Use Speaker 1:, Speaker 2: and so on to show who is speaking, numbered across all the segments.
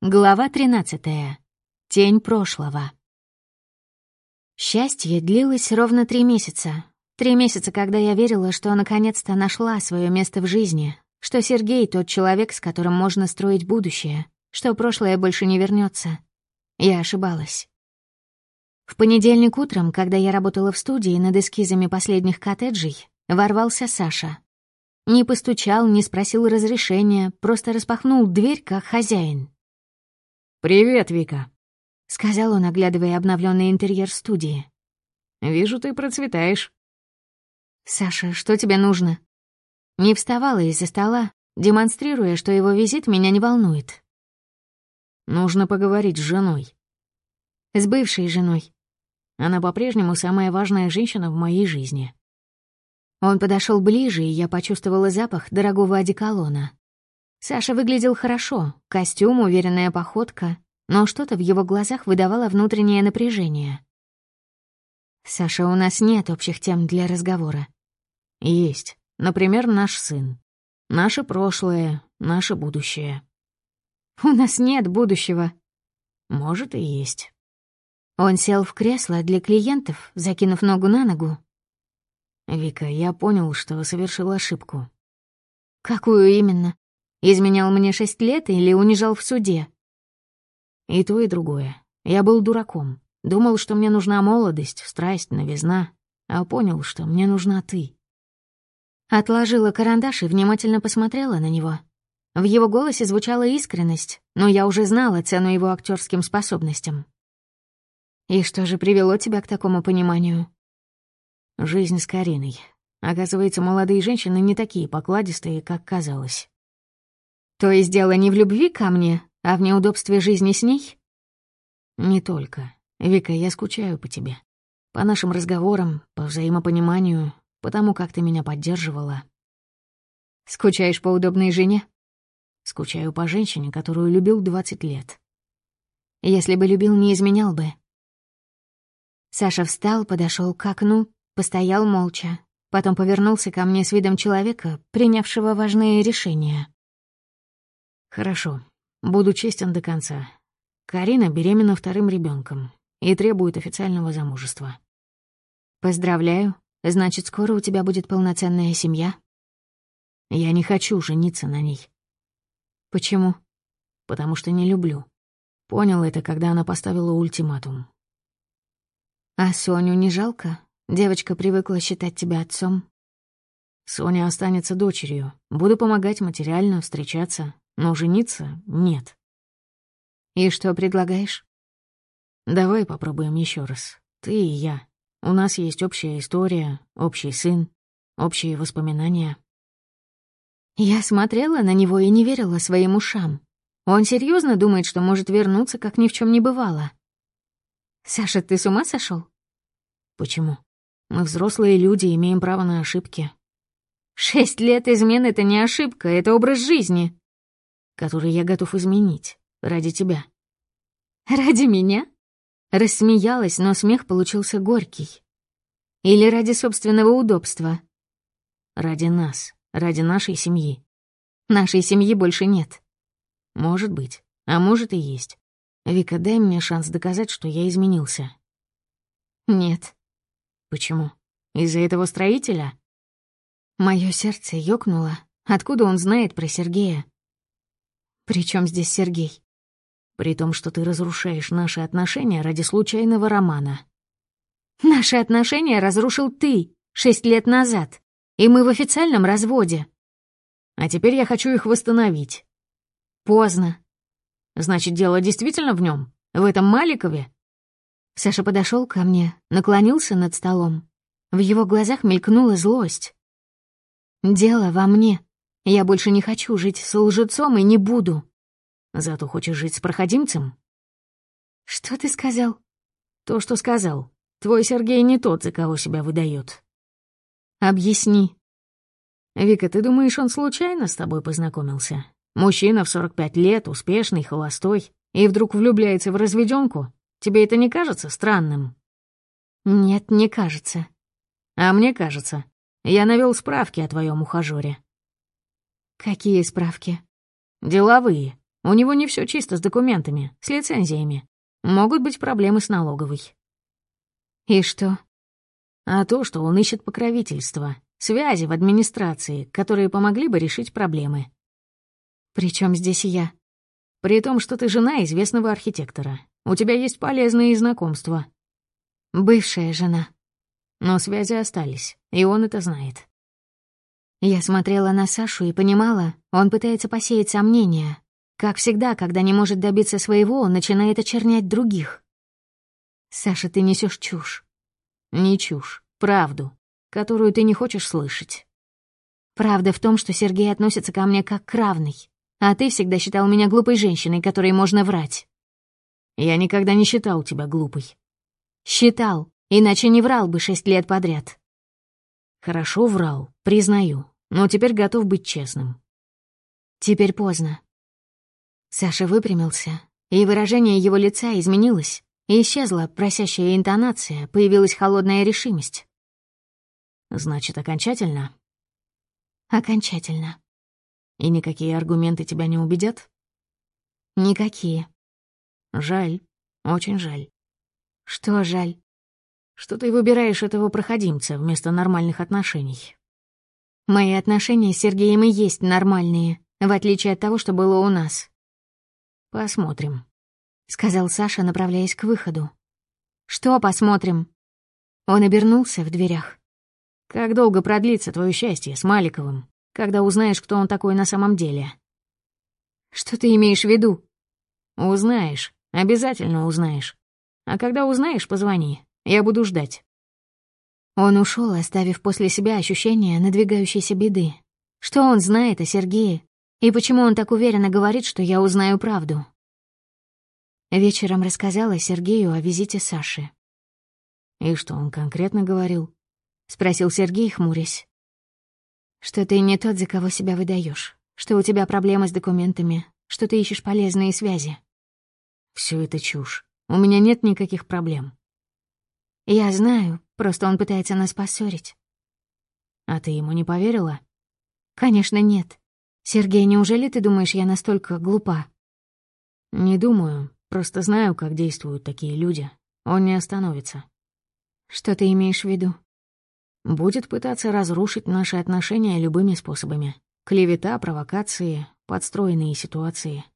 Speaker 1: Глава 13. Тень прошлого. Счастье длилось ровно три месяца. Три месяца, когда я верила, что наконец-то нашла свое место в жизни, что Сергей — тот человек, с которым можно строить будущее, что прошлое больше не вернется. Я ошибалась. В понедельник утром, когда я работала в студии над эскизами последних коттеджей, ворвался Саша. Не постучал, не спросил разрешения, просто распахнул дверь, как хозяин.
Speaker 2: «Привет, Вика», —
Speaker 1: сказал он, оглядывая обновленный интерьер студии.
Speaker 2: «Вижу, ты процветаешь».
Speaker 1: «Саша, что тебе нужно?» Не вставала из-за стола, демонстрируя, что его визит меня не волнует.
Speaker 2: «Нужно поговорить с женой».
Speaker 1: «С бывшей женой».
Speaker 2: Она по-прежнему самая важная женщина в моей жизни.
Speaker 1: Он подошел ближе, и я почувствовала запах дорогого одеколона. Саша выглядел хорошо, костюм, уверенная походка, но что-то в его глазах выдавало внутреннее напряжение. «Саша, у нас нет общих тем для разговора».
Speaker 2: «Есть. Например, наш сын. Наше прошлое, наше будущее».
Speaker 1: «У нас нет будущего».
Speaker 2: «Может, и есть».
Speaker 1: Он сел в кресло для клиентов, закинув ногу на ногу.
Speaker 2: «Вика, я понял, что совершил ошибку».
Speaker 1: «Какую именно?» Изменял мне шесть лет или унижал в суде?
Speaker 2: И то, и другое. Я был дураком. Думал, что мне нужна молодость, страсть, новизна. А понял, что мне нужна ты.
Speaker 1: Отложила карандаш и внимательно посмотрела на него. В его голосе звучала искренность, но я уже знала цену его актерским способностям. «И что же привело тебя к такому пониманию?»
Speaker 2: «Жизнь с Кариной. Оказывается, молодые женщины не такие покладистые, как казалось.
Speaker 1: То есть дело не в любви ко мне, а в неудобстве жизни с ней?
Speaker 2: Не только. Вика, я скучаю по тебе. По нашим разговорам, по взаимопониманию, по тому, как ты меня поддерживала.
Speaker 1: Скучаешь по удобной жене?
Speaker 2: Скучаю по женщине, которую любил 20 лет.
Speaker 1: Если бы любил, не изменял бы. Саша встал, подошел к окну, постоял молча, потом повернулся ко мне с видом человека, принявшего важные решения.
Speaker 2: Хорошо. Буду честен до конца. Карина беременна вторым ребенком и требует официального замужества.
Speaker 1: Поздравляю. Значит, скоро у тебя будет полноценная семья?
Speaker 2: Я не хочу жениться на ней.
Speaker 1: Почему?
Speaker 2: Потому что не люблю. Понял это, когда она поставила ультиматум.
Speaker 1: А Соню не жалко? Девочка привыкла считать тебя отцом.
Speaker 2: Соня останется дочерью. Буду помогать материально, встречаться, но жениться — нет.
Speaker 1: И что предлагаешь?
Speaker 2: Давай попробуем еще раз. Ты и я. У нас есть общая история, общий сын, общие воспоминания.
Speaker 1: Я смотрела на него и не верила своим ушам. Он серьезно думает, что может вернуться, как ни в чем не бывало. Саша, ты с ума сошел?
Speaker 2: Почему? Мы взрослые люди, имеем право на ошибки.
Speaker 1: Шесть лет измен — это не ошибка, это образ жизни
Speaker 2: который я готов изменить ради тебя».
Speaker 1: «Ради меня?» Рассмеялась, но смех получился горький. «Или ради собственного удобства?»
Speaker 2: «Ради нас, ради нашей семьи».
Speaker 1: «Нашей семьи больше нет».
Speaker 2: «Может быть, а может и есть. Вика, дай мне шанс доказать, что я изменился».
Speaker 1: «Нет».
Speaker 2: «Почему? Из-за этого строителя?»
Speaker 1: Моё сердце ёкнуло. Откуда он знает про Сергея? «При чем здесь Сергей?»
Speaker 2: «При том, что ты разрушаешь наши отношения ради случайного романа».
Speaker 1: «Наши отношения разрушил ты шесть лет назад, и мы в официальном разводе».
Speaker 2: «А теперь я хочу их восстановить».
Speaker 1: «Поздно».
Speaker 2: «Значит, дело действительно в нем, В этом Маликове?»
Speaker 1: Саша подошел ко мне, наклонился над столом. В его глазах мелькнула злость. «Дело во мне», я больше не хочу жить с лжецом и не буду.
Speaker 2: Зато хочешь жить с проходимцем?
Speaker 1: Что ты сказал?
Speaker 2: То, что сказал. Твой Сергей не тот, за кого себя выдает.
Speaker 1: Объясни.
Speaker 2: Вика, ты думаешь, он случайно с тобой познакомился? Мужчина в 45 лет, успешный, холостой, и вдруг влюбляется в разведенку? Тебе это не кажется странным?
Speaker 1: Нет, не кажется.
Speaker 2: А мне кажется. Я навел справки о твоем ухажёре.
Speaker 1: «Какие справки?»
Speaker 2: «Деловые. У него не все чисто с документами, с лицензиями. Могут быть проблемы с налоговой.
Speaker 1: И что?
Speaker 2: А то, что он ищет покровительство, связи в администрации, которые помогли бы решить проблемы.
Speaker 1: Причем здесь я?
Speaker 2: При том, что ты жена известного архитектора. У тебя есть полезные знакомства.
Speaker 1: Бывшая жена.
Speaker 2: Но связи остались, и он это знает.
Speaker 1: Я смотрела на Сашу и понимала, он пытается посеять сомнения. Как всегда, когда не может добиться своего, он начинает очернять других. «Саша, ты несешь чушь».
Speaker 2: «Не чушь, правду, которую ты не хочешь слышать».
Speaker 1: «Правда в том, что Сергей относится ко мне как к равной, а ты всегда считал меня глупой женщиной, которой можно врать».
Speaker 2: «Я никогда не считал тебя глупой».
Speaker 1: «Считал, иначе не врал бы шесть лет подряд».
Speaker 2: «Хорошо врал, признаю, но теперь готов быть честным».
Speaker 1: «Теперь поздно. Саша выпрямился, и выражение его лица изменилось, исчезла просящая интонация, появилась холодная решимость.
Speaker 2: «Значит, окончательно?»
Speaker 1: «Окончательно».
Speaker 2: «И никакие аргументы тебя не убедят?»
Speaker 1: «Никакие».
Speaker 2: «Жаль, очень жаль».
Speaker 1: «Что жаль?»
Speaker 2: «Что ты выбираешь этого проходимца вместо нормальных отношений».
Speaker 1: «Мои отношения с Сергеем и есть нормальные, в отличие от того, что было у нас.
Speaker 2: «Посмотрим», —
Speaker 1: сказал Саша, направляясь к выходу. «Что посмотрим?» Он обернулся в дверях.
Speaker 2: «Как долго продлится твое счастье с Маликовым, когда узнаешь, кто он такой на самом деле?»
Speaker 1: «Что ты имеешь в виду?»
Speaker 2: «Узнаешь, обязательно узнаешь. А когда узнаешь, позвони, я буду ждать».
Speaker 1: Он ушел, оставив после себя ощущение надвигающейся беды. Что он знает о Сергее, и почему он так уверенно говорит, что я узнаю правду? Вечером рассказала Сергею о визите Саши.
Speaker 2: «И что он конкретно говорил?»
Speaker 1: — спросил Сергей, хмурясь. «Что ты не тот, за кого себя выдаешь, что у тебя проблемы с документами, что ты ищешь полезные связи».
Speaker 2: Все это чушь. У меня нет никаких проблем».
Speaker 1: «Я знаю, просто он пытается нас поссорить».
Speaker 2: «А ты ему не поверила?»
Speaker 1: «Конечно, нет. «Сергей, неужели ты думаешь, я настолько глупа?»
Speaker 2: «Не думаю, просто знаю, как действуют такие люди. Он не остановится».
Speaker 1: «Что ты имеешь в виду?»
Speaker 2: «Будет пытаться разрушить наши отношения любыми способами. Клевета, провокации, подстроенные ситуации».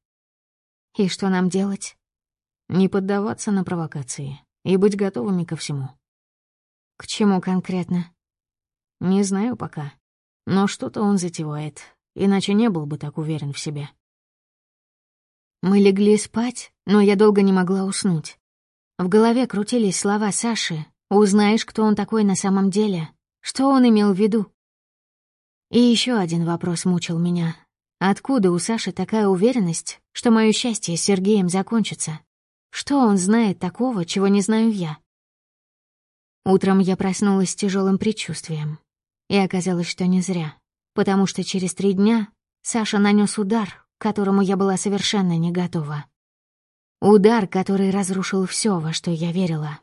Speaker 1: «И что нам делать?»
Speaker 2: «Не поддаваться на провокации и быть готовыми ко всему».
Speaker 1: «К чему конкретно?»
Speaker 2: «Не знаю пока. Но что-то он затевает, иначе не был бы так уверен в себе.
Speaker 1: Мы легли спать, но я долго не могла уснуть. В голове крутились слова Саши «Узнаешь, кто он такой на самом деле», что он имел в виду. И еще один вопрос мучил меня. Откуда у Саши такая уверенность, что мое счастье с Сергеем закончится? Что он знает такого, чего не знаю я? Утром я проснулась с тяжелым предчувствием. И оказалось, что не зря потому что через три дня Саша нанес удар, к которому я была совершенно не готова. Удар, который разрушил все, во что я верила.